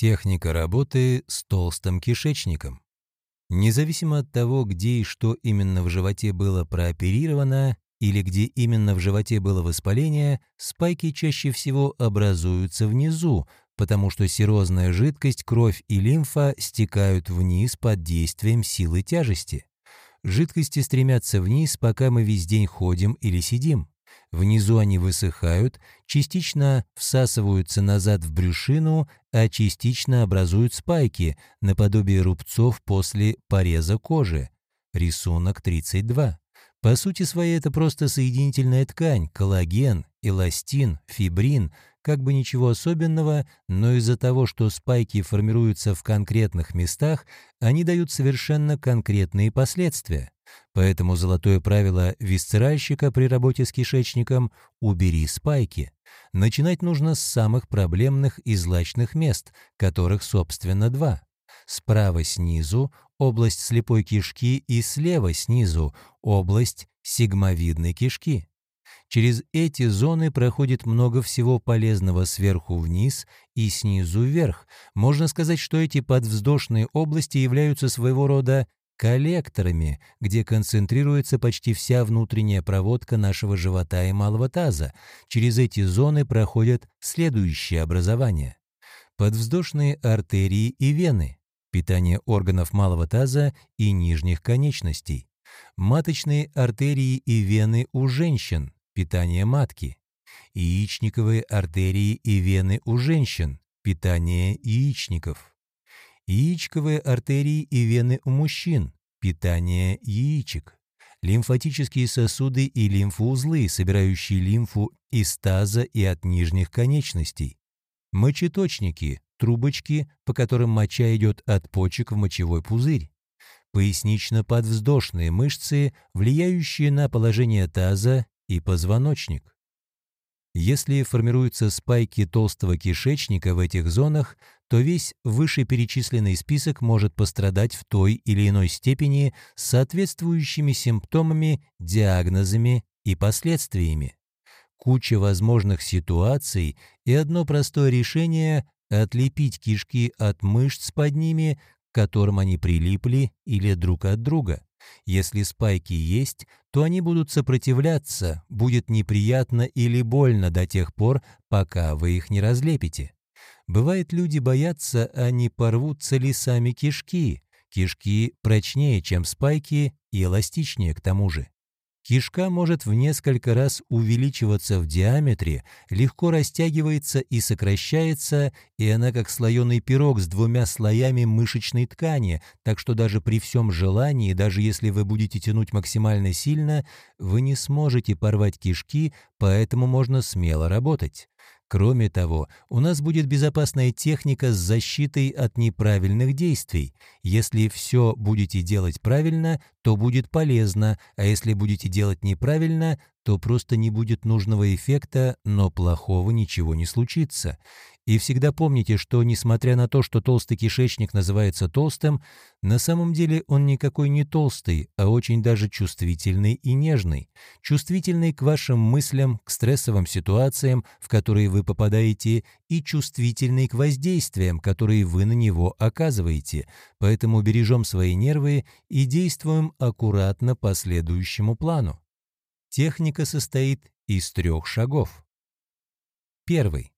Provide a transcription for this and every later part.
Техника работы с толстым кишечником. Независимо от того, где и что именно в животе было прооперировано, или где именно в животе было воспаление, спайки чаще всего образуются внизу, потому что серозная жидкость, кровь и лимфа стекают вниз под действием силы тяжести. Жидкости стремятся вниз, пока мы весь день ходим или сидим. Внизу они высыхают, частично всасываются назад в брюшину, а частично образуют спайки, наподобие рубцов после пореза кожи. Рисунок 32. По сути своей это просто соединительная ткань, коллаген, эластин, фибрин, как бы ничего особенного, но из-за того, что спайки формируются в конкретных местах, они дают совершенно конкретные последствия. Поэтому золотое правило висцеральщика при работе с кишечником – убери спайки. Начинать нужно с самых проблемных и злачных мест, которых, собственно, два. Справа снизу – область слепой кишки и слева снизу – область сигмовидной кишки. Через эти зоны проходит много всего полезного сверху вниз и снизу вверх. Можно сказать, что эти подвздошные области являются своего рода коллекторами, где концентрируется почти вся внутренняя проводка нашего живота и малого таза. Через эти зоны проходят следующие образования. Подвздошные артерии и вены, питание органов малого таза и нижних конечностей. Маточные артерии и вены у женщин, питание матки. Яичниковые артерии и вены у женщин, питание яичников яичковые артерии и вены у мужчин, питание яичек, лимфатические сосуды и лимфоузлы, собирающие лимфу из таза и от нижних конечностей, мочеточники, трубочки, по которым моча идет от почек в мочевой пузырь, пояснично-подвздошные мышцы, влияющие на положение таза и позвоночник. Если формируются спайки толстого кишечника в этих зонах, то весь вышеперечисленный список может пострадать в той или иной степени с соответствующими симптомами, диагнозами и последствиями. Куча возможных ситуаций и одно простое решение – отлепить кишки от мышц под ними, к которым они прилипли или друг от друга. Если спайки есть, то они будут сопротивляться, будет неприятно или больно до тех пор, пока вы их не разлепите. Бывает, люди боятся, а не порвутся ли сами кишки. Кишки прочнее, чем спайки, и эластичнее к тому же. Кишка может в несколько раз увеличиваться в диаметре, легко растягивается и сокращается, и она как слоеный пирог с двумя слоями мышечной ткани, так что даже при всем желании, даже если вы будете тянуть максимально сильно, вы не сможете порвать кишки, поэтому можно смело работать. Кроме того, у нас будет безопасная техника с защитой от неправильных действий. Если все будете делать правильно, то будет полезно, а если будете делать неправильно, то просто не будет нужного эффекта, но плохого ничего не случится. И всегда помните, что несмотря на то, что толстый кишечник называется толстым, на самом деле он никакой не толстый, а очень даже чувствительный и нежный. Чувствительный к вашим мыслям, к стрессовым ситуациям, в которые вы попадаете, и чувствительный к воздействиям, которые вы на него оказываете. Поэтому бережем свои нервы и действуем аккуратно по следующему плану. Техника состоит из трех шагов. Первый.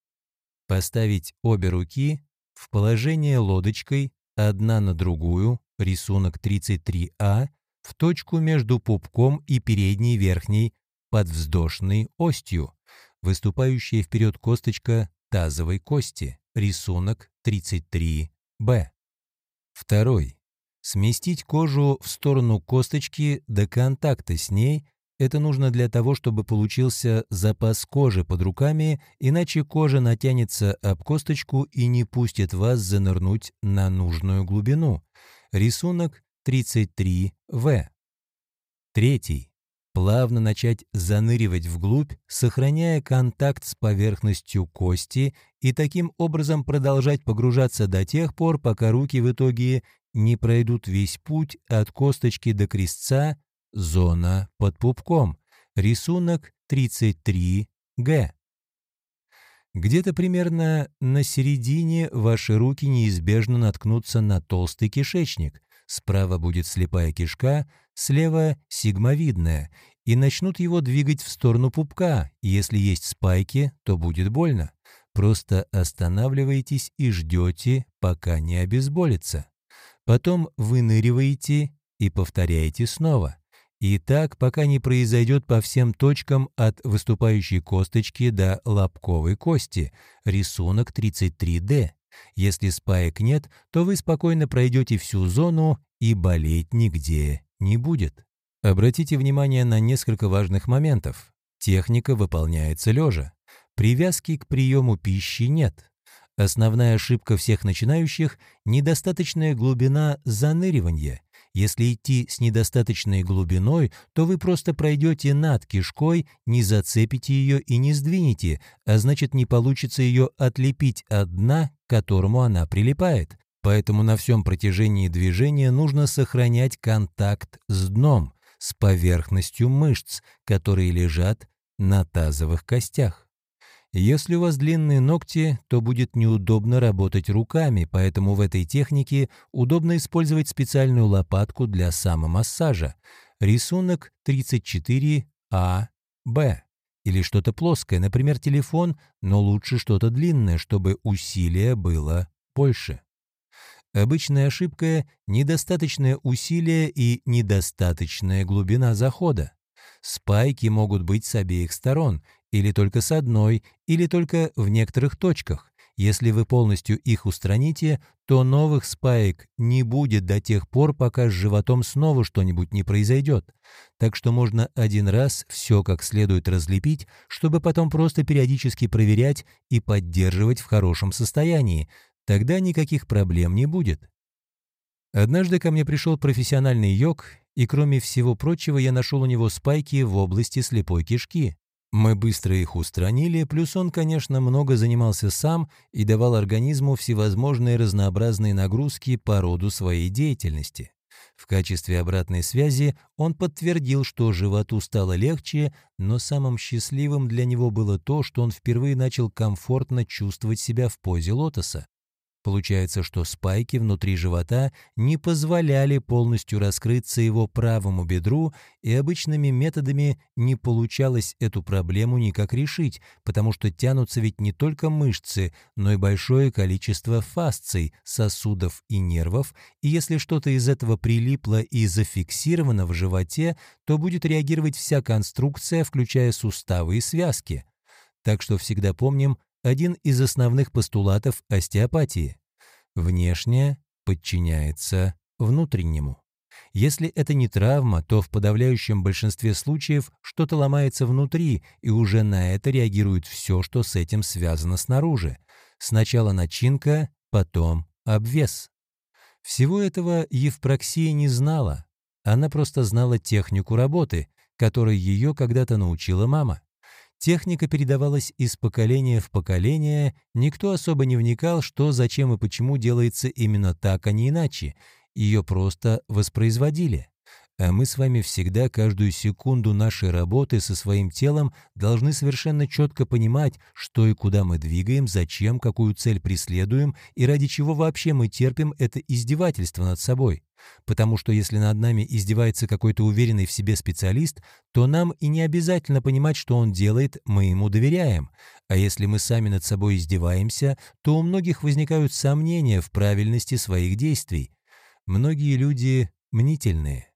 Поставить обе руки в положение лодочкой, одна на другую, рисунок 33А, в точку между пупком и передней верхней подвздошной остью, выступающая вперед косточка тазовой кости, рисунок 33Б. Второй. Сместить кожу в сторону косточки до контакта с ней это нужно для того, чтобы получился запас кожи под руками, иначе кожа натянется об косточку и не пустит вас занырнуть на нужную глубину. Рисунок 33В. Третий. Плавно начать заныривать вглубь, сохраняя контакт с поверхностью кости и таким образом продолжать погружаться до тех пор, пока руки в итоге не пройдут весь путь от косточки до крестца Зона под пупком. Рисунок 33Г. Где-то примерно на середине ваши руки неизбежно наткнутся на толстый кишечник. Справа будет слепая кишка, слева — сигмовидная, и начнут его двигать в сторону пупка. Если есть спайки, то будет больно. Просто останавливаетесь и ждете, пока не обезболится. Потом выныриваете и повторяете снова. И так, пока не произойдет по всем точкам от выступающей косточки до лобковой кости, рисунок 33D. Если спаек нет, то вы спокойно пройдете всю зону и болеть нигде не будет. Обратите внимание на несколько важных моментов. Техника выполняется лежа. Привязки к приему пищи нет. Основная ошибка всех начинающих – недостаточная глубина заныривания. Если идти с недостаточной глубиной, то вы просто пройдете над кишкой, не зацепите ее и не сдвинете, а значит не получится ее отлепить от дна, к которому она прилипает. Поэтому на всем протяжении движения нужно сохранять контакт с дном, с поверхностью мышц, которые лежат на тазовых костях. Если у вас длинные ногти, то будет неудобно работать руками, поэтому в этой технике удобно использовать специальную лопатку для самомассажа. Рисунок 34А, Б. Или что-то плоское, например, телефон, но лучше что-то длинное, чтобы усилие было больше. Обычная ошибка – недостаточное усилие и недостаточная глубина захода. Спайки могут быть с обеих сторон, или только с одной, или только в некоторых точках. Если вы полностью их устраните, то новых спаек не будет до тех пор, пока с животом снова что-нибудь не произойдет. Так что можно один раз все как следует разлепить, чтобы потом просто периодически проверять и поддерживать в хорошем состоянии. Тогда никаких проблем не будет. Однажды ко мне пришел профессиональный йог, и кроме всего прочего я нашел у него спайки в области слепой кишки. Мы быстро их устранили, плюс он, конечно, много занимался сам и давал организму всевозможные разнообразные нагрузки по роду своей деятельности. В качестве обратной связи он подтвердил, что животу стало легче, но самым счастливым для него было то, что он впервые начал комфортно чувствовать себя в позе лотоса. Получается, что спайки внутри живота не позволяли полностью раскрыться его правому бедру, и обычными методами не получалось эту проблему никак решить, потому что тянутся ведь не только мышцы, но и большое количество фасций, сосудов и нервов, и если что-то из этого прилипло и зафиксировано в животе, то будет реагировать вся конструкция, включая суставы и связки. Так что всегда помним, один из основных постулатов остеопатии. Внешнее подчиняется внутреннему. Если это не травма, то в подавляющем большинстве случаев что-то ломается внутри, и уже на это реагирует все, что с этим связано снаружи. Сначала начинка, потом обвес. Всего этого Евпроксия не знала. Она просто знала технику работы, которой ее когда-то научила мама. Техника передавалась из поколения в поколение, никто особо не вникал, что, зачем и почему делается именно так, а не иначе. Ее просто воспроизводили. А мы с вами всегда каждую секунду нашей работы со своим телом должны совершенно четко понимать, что и куда мы двигаем, зачем, какую цель преследуем и ради чего вообще мы терпим это издевательство над собой. Потому что если над нами издевается какой-то уверенный в себе специалист, то нам и не обязательно понимать, что он делает, мы ему доверяем. А если мы сами над собой издеваемся, то у многих возникают сомнения в правильности своих действий. Многие люди мнительные.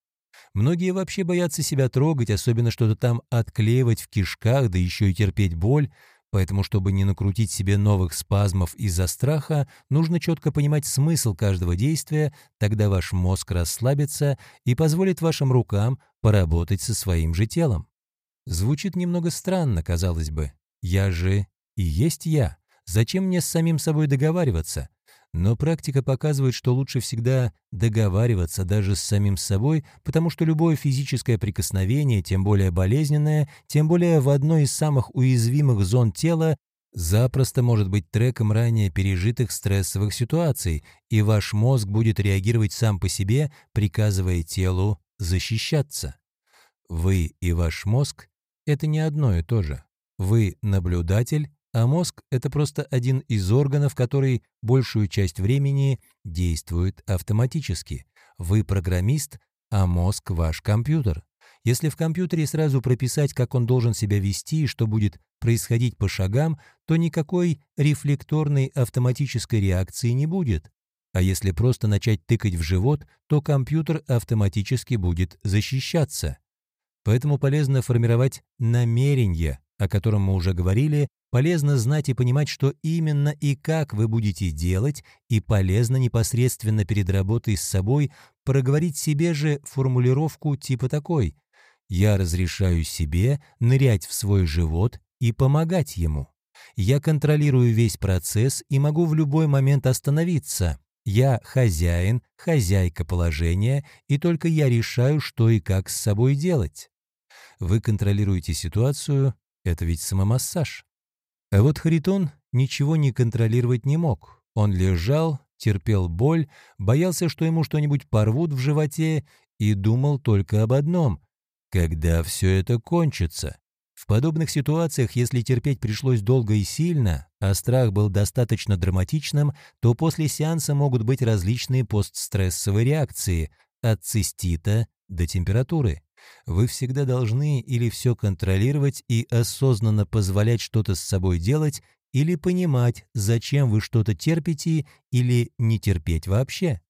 Многие вообще боятся себя трогать, особенно что-то там отклеивать в кишках, да еще и терпеть боль. Поэтому, чтобы не накрутить себе новых спазмов из-за страха, нужно четко понимать смысл каждого действия, тогда ваш мозг расслабится и позволит вашим рукам поработать со своим же телом. Звучит немного странно, казалось бы. Я же и есть я. Зачем мне с самим собой договариваться? Но практика показывает, что лучше всегда договариваться даже с самим собой, потому что любое физическое прикосновение, тем более болезненное, тем более в одной из самых уязвимых зон тела, запросто может быть треком ранее пережитых стрессовых ситуаций, и ваш мозг будет реагировать сам по себе, приказывая телу защищаться. Вы и ваш мозг — это не одно и то же. Вы наблюдатель, а мозг — это просто один из органов, который большую часть времени действует автоматически. Вы программист, а мозг — ваш компьютер. Если в компьютере сразу прописать, как он должен себя вести и что будет происходить по шагам, то никакой рефлекторной автоматической реакции не будет. А если просто начать тыкать в живот, то компьютер автоматически будет защищаться. Поэтому полезно формировать намерение, о котором мы уже говорили, полезно знать и понимать, что именно и как вы будете делать, и полезно непосредственно перед работой с собой проговорить себе же формулировку типа такой «Я разрешаю себе нырять в свой живот и помогать ему. Я контролирую весь процесс и могу в любой момент остановиться. Я хозяин, хозяйка положения, и только я решаю, что и как с собой делать» вы контролируете ситуацию, это ведь самомассаж. А вот Харитон ничего не контролировать не мог. Он лежал, терпел боль, боялся, что ему что-нибудь порвут в животе, и думал только об одном — когда все это кончится. В подобных ситуациях, если терпеть пришлось долго и сильно, а страх был достаточно драматичным, то после сеанса могут быть различные постстрессовые реакции, от цистита до температуры. Вы всегда должны или все контролировать и осознанно позволять что-то с собой делать, или понимать, зачем вы что-то терпите, или не терпеть вообще.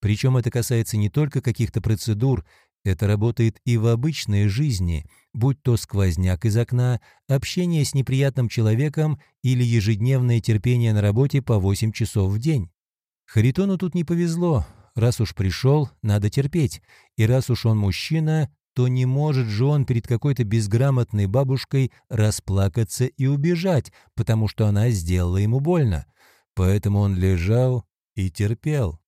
Причем это касается не только каких-то процедур, это работает и в обычной жизни, будь то сквозняк из окна, общение с неприятным человеком или ежедневное терпение на работе по 8 часов в день. Харитону тут не повезло. Раз уж пришел, надо терпеть. И раз уж он мужчина, то не может же он перед какой-то безграмотной бабушкой расплакаться и убежать, потому что она сделала ему больно. Поэтому он лежал и терпел.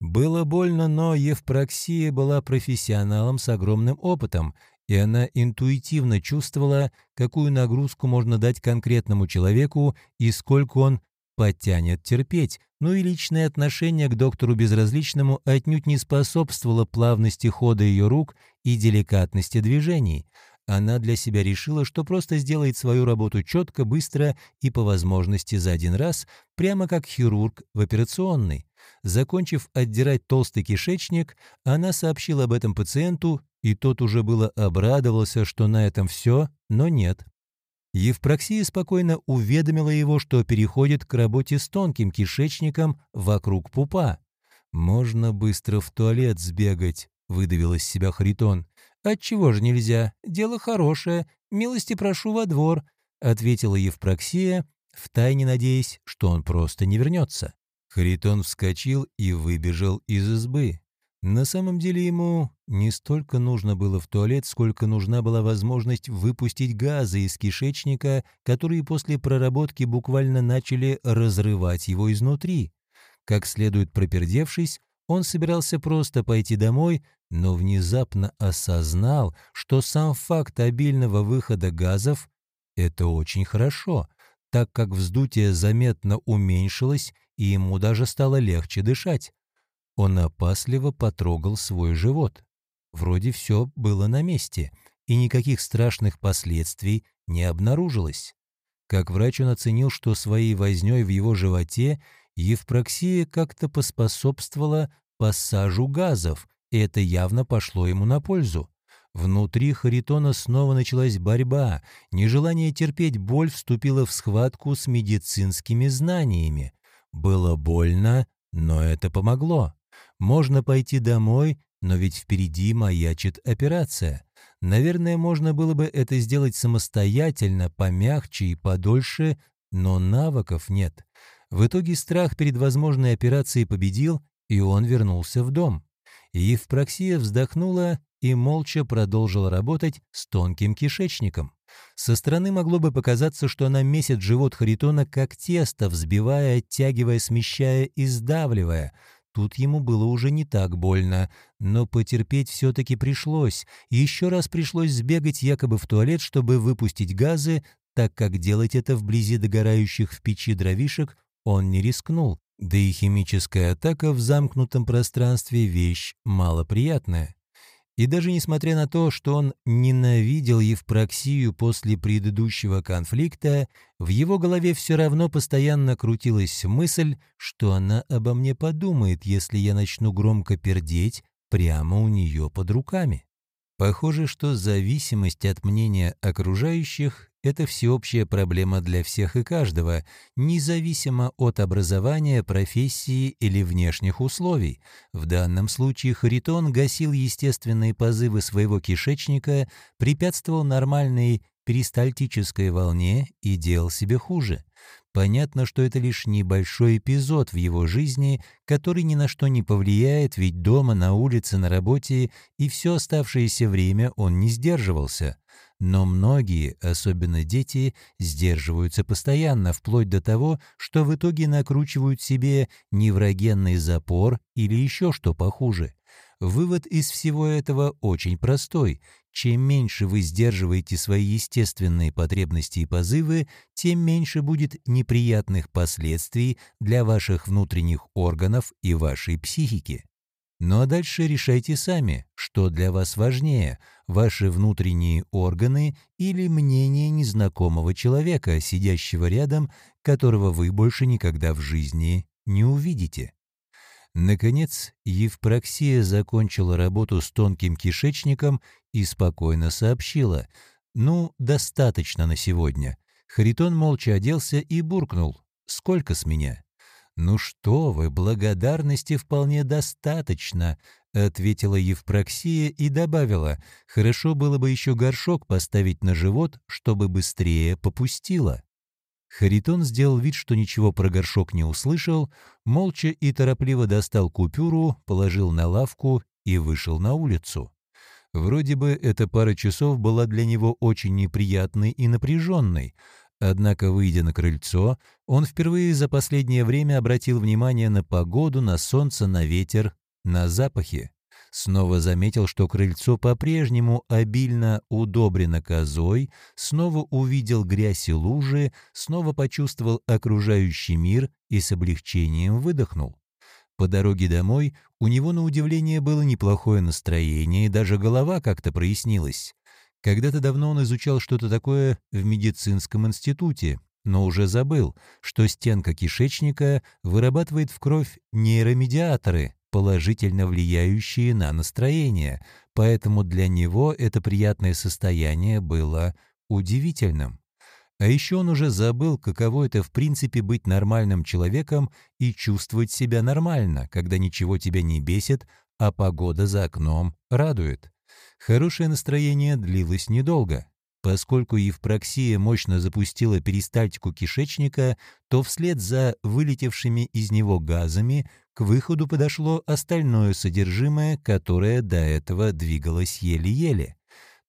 Было больно, но Евпроксия была профессионалом с огромным опытом, и она интуитивно чувствовала, какую нагрузку можно дать конкретному человеку и сколько он потянет терпеть, но и личное отношение к доктору безразличному отнюдь не способствовало плавности хода ее рук и деликатности движений. Она для себя решила, что просто сделает свою работу четко, быстро и по возможности за один раз, прямо как хирург в операционной. Закончив отдирать толстый кишечник, она сообщила об этом пациенту, и тот уже было обрадовался, что на этом все, но нет. Евпроксия спокойно уведомила его, что переходит к работе с тонким кишечником вокруг пупа. «Можно быстро в туалет сбегать», — выдавил из себя Харитон. «Отчего же нельзя? Дело хорошее. Милости прошу во двор», — ответила Евпроксия, втайне надеясь, что он просто не вернется. Харитон вскочил и выбежал из избы. На самом деле ему не столько нужно было в туалет, сколько нужна была возможность выпустить газы из кишечника, которые после проработки буквально начали разрывать его изнутри. Как следует пропердевшись, он собирался просто пойти домой, но внезапно осознал, что сам факт обильного выхода газов — это очень хорошо, так как вздутие заметно уменьшилось, и ему даже стало легче дышать. Он опасливо потрогал свой живот. Вроде все было на месте, и никаких страшных последствий не обнаружилось. Как врач он оценил, что своей вознёй в его животе Евпроксия как-то поспособствовала пассажу газов, и это явно пошло ему на пользу. Внутри Харитона снова началась борьба, нежелание терпеть боль вступило в схватку с медицинскими знаниями. Было больно, но это помогло. Можно пойти домой, но ведь впереди маячит операция. Наверное, можно было бы это сделать самостоятельно, помягче и подольше, но навыков нет. В итоге страх перед возможной операцией победил, и он вернулся в дом. Евпроксия вздохнула и молча продолжила работать с тонким кишечником. Со стороны могло бы показаться, что она месит живот Харитона как тесто, взбивая, оттягивая, смещая и сдавливая — Тут ему было уже не так больно, но потерпеть все-таки пришлось. Еще раз пришлось сбегать якобы в туалет, чтобы выпустить газы, так как делать это вблизи догорающих в печи дровишек он не рискнул. Да и химическая атака в замкнутом пространстве – вещь малоприятная. И даже несмотря на то, что он ненавидел Евпроксию после предыдущего конфликта, в его голове все равно постоянно крутилась мысль, что она обо мне подумает, если я начну громко пердеть прямо у нее под руками. Похоже, что зависимость от мнения окружающих – это всеобщая проблема для всех и каждого, независимо от образования, профессии или внешних условий. В данном случае Харитон гасил естественные позывы своего кишечника, препятствовал нормальной перистальтической волне и делал себе хуже. Понятно, что это лишь небольшой эпизод в его жизни, который ни на что не повлияет, ведь дома, на улице, на работе и все оставшееся время он не сдерживался. Но многие, особенно дети, сдерживаются постоянно, вплоть до того, что в итоге накручивают себе неврогенный запор или еще что похуже. Вывод из всего этого очень простой. Чем меньше вы сдерживаете свои естественные потребности и позывы, тем меньше будет неприятных последствий для ваших внутренних органов и вашей психики. Ну а дальше решайте сами, что для вас важнее – ваши внутренние органы или мнение незнакомого человека, сидящего рядом, которого вы больше никогда в жизни не увидите. Наконец, Евпроксия закончила работу с тонким кишечником и спокойно сообщила «Ну, достаточно на сегодня». Харитон молча оделся и буркнул «Сколько с меня?» «Ну что вы, благодарности вполне достаточно», — ответила Евпроксия и добавила, «хорошо было бы еще горшок поставить на живот, чтобы быстрее попустило». Харитон сделал вид, что ничего про горшок не услышал, молча и торопливо достал купюру, положил на лавку и вышел на улицу. Вроде бы эта пара часов была для него очень неприятной и напряженной, однако, выйдя на крыльцо, он впервые за последнее время обратил внимание на погоду, на солнце, на ветер, на запахи. Снова заметил, что крыльцо по-прежнему обильно удобрено козой, снова увидел грязь и лужи, снова почувствовал окружающий мир и с облегчением выдохнул. По дороге домой у него, на удивление, было неплохое настроение, и даже голова как-то прояснилась. Когда-то давно он изучал что-то такое в медицинском институте, но уже забыл, что стенка кишечника вырабатывает в кровь нейромедиаторы, положительно влияющие на настроение, поэтому для него это приятное состояние было удивительным. А еще он уже забыл, каково это в принципе быть нормальным человеком и чувствовать себя нормально, когда ничего тебя не бесит, а погода за окном радует. Хорошее настроение длилось недолго. Поскольку Евпроксия мощно запустила перистальтику кишечника, то вслед за вылетевшими из него газами к выходу подошло остальное содержимое, которое до этого двигалось еле-еле.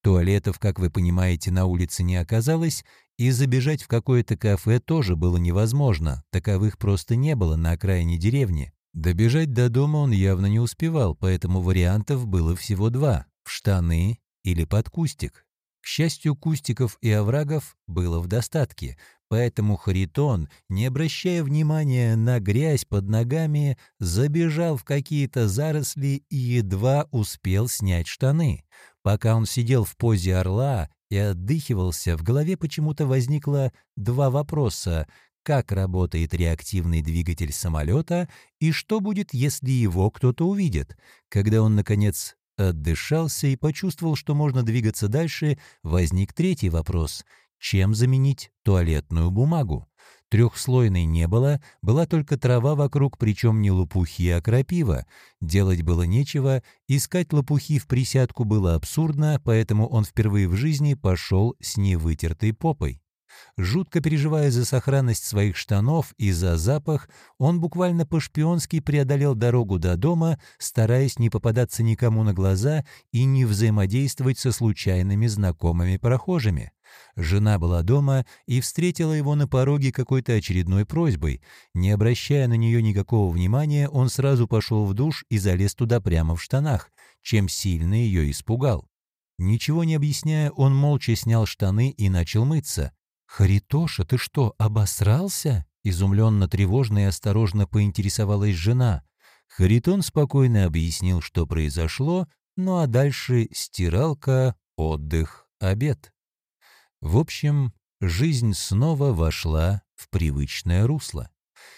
Туалетов, как вы понимаете, на улице не оказалось, и забежать в какое-то кафе тоже было невозможно, таковых просто не было на окраине деревни. Добежать до дома он явно не успевал, поэтому вариантов было всего два – в штаны или под кустик. Счастью, кустиков и оврагов было в достатке, поэтому Харитон, не обращая внимания на грязь под ногами, забежал в какие-то заросли и едва успел снять штаны. Пока он сидел в позе орла и отдыхивался, в голове почему-то возникло два вопроса как работает реактивный двигатель самолета и что будет, если его кто-то увидит. Когда он, наконец, Отдышался и почувствовал, что можно двигаться дальше, возник третий вопрос — чем заменить туалетную бумагу? Трехслойной не было, была только трава вокруг, причем не лопухи, а крапива. Делать было нечего, искать лопухи в присядку было абсурдно, поэтому он впервые в жизни пошел с невытертой попой. Жутко переживая за сохранность своих штанов и за запах, он буквально по-шпионски преодолел дорогу до дома, стараясь не попадаться никому на глаза и не взаимодействовать со случайными знакомыми прохожими. Жена была дома и встретила его на пороге какой-то очередной просьбой. Не обращая на нее никакого внимания, он сразу пошел в душ и залез туда прямо в штанах, чем сильно ее испугал. Ничего не объясняя, он молча снял штаны и начал мыться. «Харитоша, ты что, обосрался?» Изумленно, тревожно и осторожно поинтересовалась жена. Харитон спокойно объяснил, что произошло, ну а дальше стиралка, отдых, обед. В общем, жизнь снова вошла в привычное русло.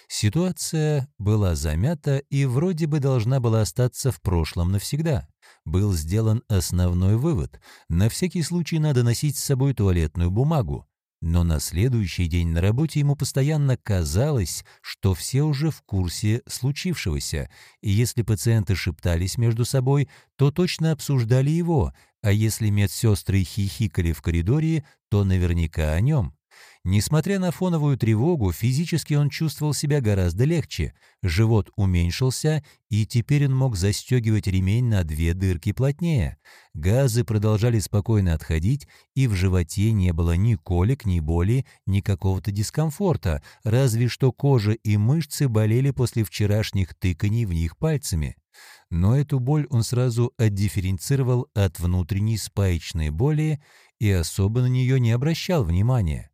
Ситуация была замята и вроде бы должна была остаться в прошлом навсегда. Был сделан основной вывод. На всякий случай надо носить с собой туалетную бумагу. Но на следующий день на работе ему постоянно казалось, что все уже в курсе случившегося, и если пациенты шептались между собой, то точно обсуждали его, а если медсестры хихикали в коридоре, то наверняка о нем. Несмотря на фоновую тревогу, физически он чувствовал себя гораздо легче. Живот уменьшился, и теперь он мог застегивать ремень на две дырки плотнее. Газы продолжали спокойно отходить, и в животе не было ни колик, ни боли, ни какого-то дискомфорта, разве что кожа и мышцы болели после вчерашних тыканий в них пальцами. Но эту боль он сразу отдифференцировал от внутренней спаечной боли и особо на нее не обращал внимания.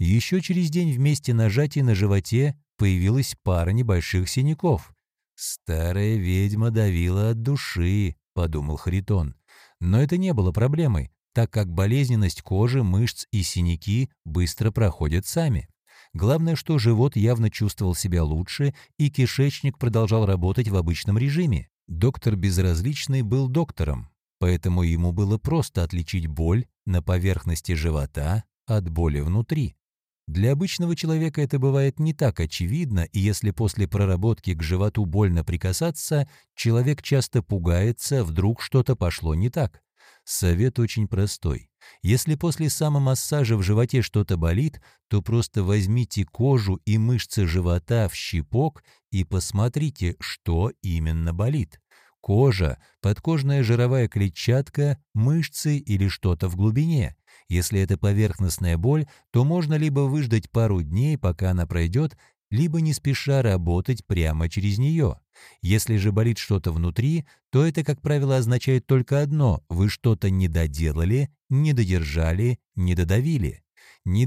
Еще через день вместе нажатий на животе появилась пара небольших синяков. «Старая ведьма давила от души», — подумал Харитон. Но это не было проблемой, так как болезненность кожи, мышц и синяки быстро проходят сами. Главное, что живот явно чувствовал себя лучше, и кишечник продолжал работать в обычном режиме. Доктор Безразличный был доктором, поэтому ему было просто отличить боль на поверхности живота от боли внутри. Для обычного человека это бывает не так очевидно, и если после проработки к животу больно прикасаться, человек часто пугается, вдруг что-то пошло не так. Совет очень простой. Если после самомассажа в животе что-то болит, то просто возьмите кожу и мышцы живота в щипок и посмотрите, что именно болит. Кожа, подкожная жировая клетчатка, мышцы или что-то в глубине. Если это поверхностная боль, то можно либо выждать пару дней, пока она пройдет, либо не спеша работать прямо через нее. Если же болит что-то внутри, то это, как правило, означает только одно – вы что-то не доделали, не додержали, не додавили. Не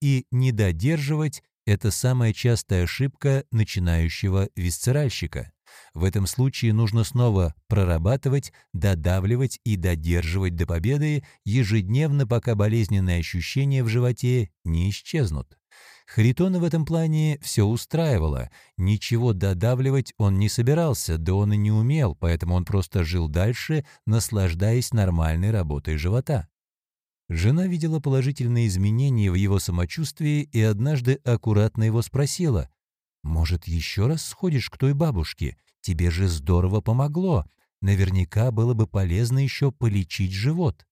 и не додерживать – это самая частая ошибка начинающего висцеральщика. В этом случае нужно снова прорабатывать, додавливать и додерживать до победы ежедневно, пока болезненные ощущения в животе не исчезнут. Харитона в этом плане все устраивало. Ничего додавливать он не собирался, да он и не умел, поэтому он просто жил дальше, наслаждаясь нормальной работой живота. Жена видела положительные изменения в его самочувствии и однажды аккуратно его спросила, «Может, еще раз сходишь к той бабушке? Тебе же здорово помогло. Наверняка было бы полезно еще полечить живот».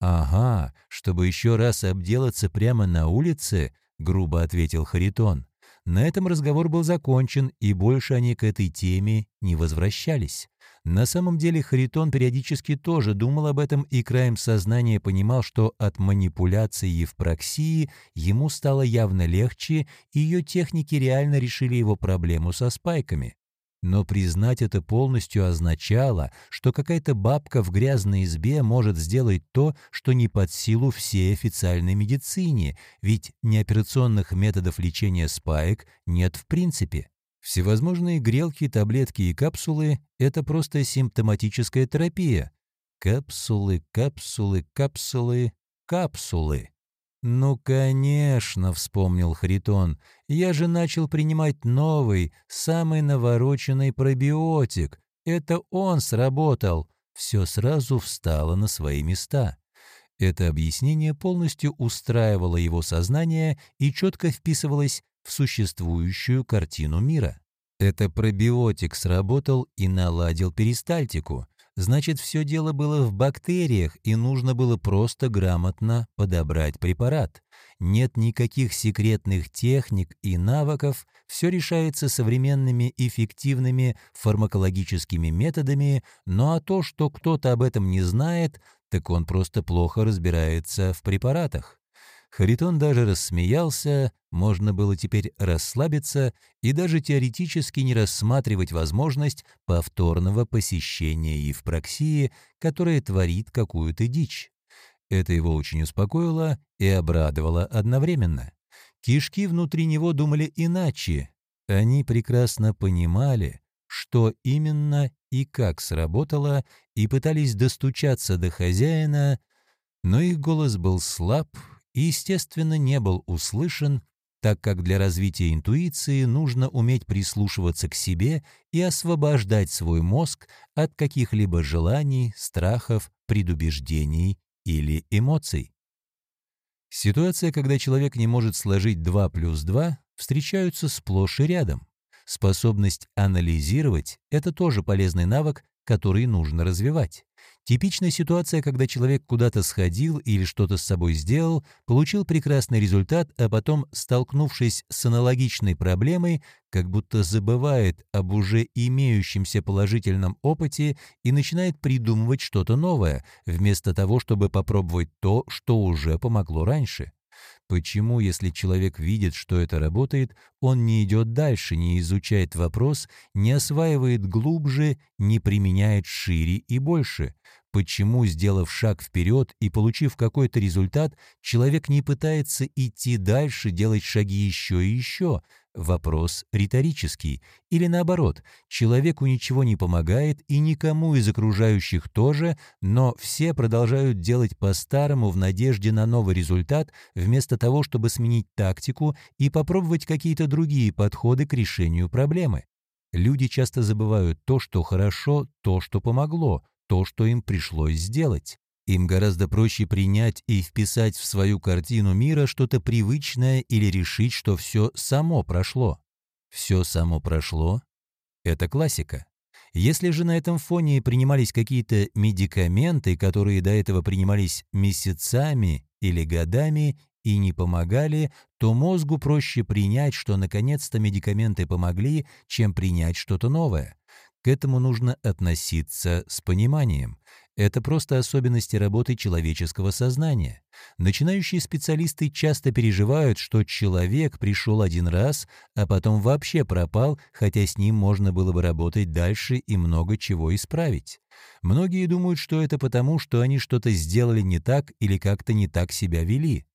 «Ага, чтобы еще раз обделаться прямо на улице?» — грубо ответил Харитон. На этом разговор был закончен, и больше они к этой теме не возвращались. На самом деле Харитон периодически тоже думал об этом и краем сознания понимал, что от манипуляции Евпроксии ему стало явно легче, и ее техники реально решили его проблему со спайками. Но признать это полностью означало, что какая-то бабка в грязной избе может сделать то, что не под силу всей официальной медицине, ведь неоперационных методов лечения спаек нет в принципе. Всевозможные грелки, таблетки и капсулы – это просто симптоматическая терапия. Капсулы, капсулы, капсулы, капсулы. «Ну, конечно», — вспомнил Хритон, — «я же начал принимать новый, самый навороченный пробиотик. Это он сработал». Все сразу встало на свои места. Это объяснение полностью устраивало его сознание и четко вписывалось в существующую картину мира. Это пробиотик сработал и наладил перистальтику. Значит, все дело было в бактериях, и нужно было просто грамотно подобрать препарат. Нет никаких секретных техник и навыков, все решается современными эффективными фармакологическими методами, ну а то, что кто-то об этом не знает, так он просто плохо разбирается в препаратах. Харитон даже рассмеялся, можно было теперь расслабиться и даже теоретически не рассматривать возможность повторного посещения Евпроксии, которая творит какую-то дичь. Это его очень успокоило и обрадовало одновременно. Кишки внутри него думали иначе. Они прекрасно понимали, что именно и как сработало, и пытались достучаться до хозяина, но их голос был слаб и, естественно, не был услышан, так как для развития интуиции нужно уметь прислушиваться к себе и освобождать свой мозг от каких-либо желаний, страхов, предубеждений или эмоций. Ситуация, когда человек не может сложить 2 плюс 2, встречаются сплошь и рядом. Способность анализировать – это тоже полезный навык, который нужно развивать. Типичная ситуация, когда человек куда-то сходил или что-то с собой сделал, получил прекрасный результат, а потом, столкнувшись с аналогичной проблемой, как будто забывает об уже имеющемся положительном опыте и начинает придумывать что-то новое, вместо того, чтобы попробовать то, что уже помогло раньше. Почему, если человек видит, что это работает, он не идет дальше, не изучает вопрос, не осваивает глубже, не применяет шире и больше? Почему, сделав шаг вперед и получив какой-то результат, человек не пытается идти дальше, делать шаги еще и еще? Вопрос риторический. Или наоборот, человеку ничего не помогает и никому из окружающих тоже, но все продолжают делать по-старому в надежде на новый результат, вместо того, чтобы сменить тактику и попробовать какие-то другие подходы к решению проблемы. Люди часто забывают то, что хорошо, то, что помогло, то, что им пришлось сделать. Им гораздо проще принять и вписать в свою картину мира что-то привычное или решить, что все само прошло. Все само прошло — это классика. Если же на этом фоне принимались какие-то медикаменты, которые до этого принимались месяцами или годами и не помогали, то мозгу проще принять, что наконец-то медикаменты помогли, чем принять что-то новое. К этому нужно относиться с пониманием. Это просто особенности работы человеческого сознания. Начинающие специалисты часто переживают, что человек пришел один раз, а потом вообще пропал, хотя с ним можно было бы работать дальше и много чего исправить. Многие думают, что это потому, что они что-то сделали не так или как-то не так себя вели.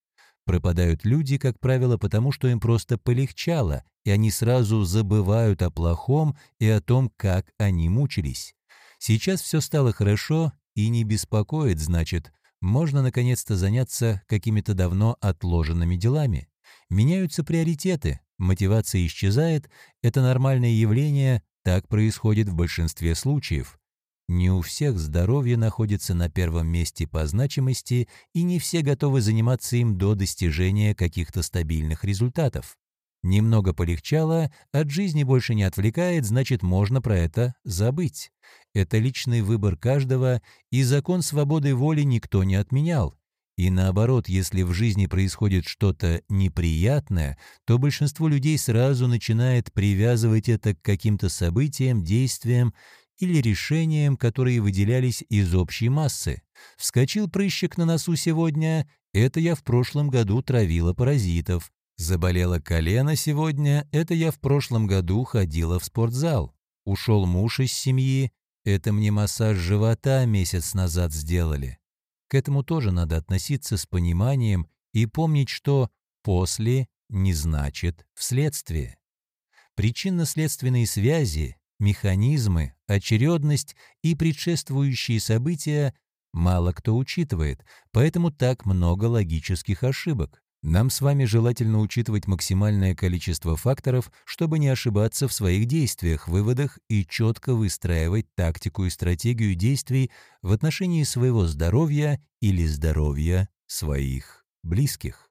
Пропадают люди, как правило, потому что им просто полегчало, и они сразу забывают о плохом и о том, как они мучились. Сейчас все стало хорошо и не беспокоит, значит, можно наконец-то заняться какими-то давно отложенными делами. Меняются приоритеты, мотивация исчезает, это нормальное явление, так происходит в большинстве случаев. Не у всех здоровье находится на первом месте по значимости, и не все готовы заниматься им до достижения каких-то стабильных результатов. Немного полегчало, от жизни больше не отвлекает, значит, можно про это забыть. Это личный выбор каждого, и закон свободы воли никто не отменял. И наоборот, если в жизни происходит что-то неприятное, то большинство людей сразу начинает привязывать это к каким-то событиям, действиям или решениям, которые выделялись из общей массы. Вскочил прыщик на носу сегодня, это я в прошлом году травила паразитов. Заболело колено сегодня, это я в прошлом году ходила в спортзал. Ушел муж из семьи, это мне массаж живота месяц назад сделали. К этому тоже надо относиться с пониманием и помнить, что «после» не значит «вследствие». Причинно-следственные связи механизмы, очередность и предшествующие события мало кто учитывает, поэтому так много логических ошибок. Нам с вами желательно учитывать максимальное количество факторов, чтобы не ошибаться в своих действиях, выводах и четко выстраивать тактику и стратегию действий в отношении своего здоровья или здоровья своих близких.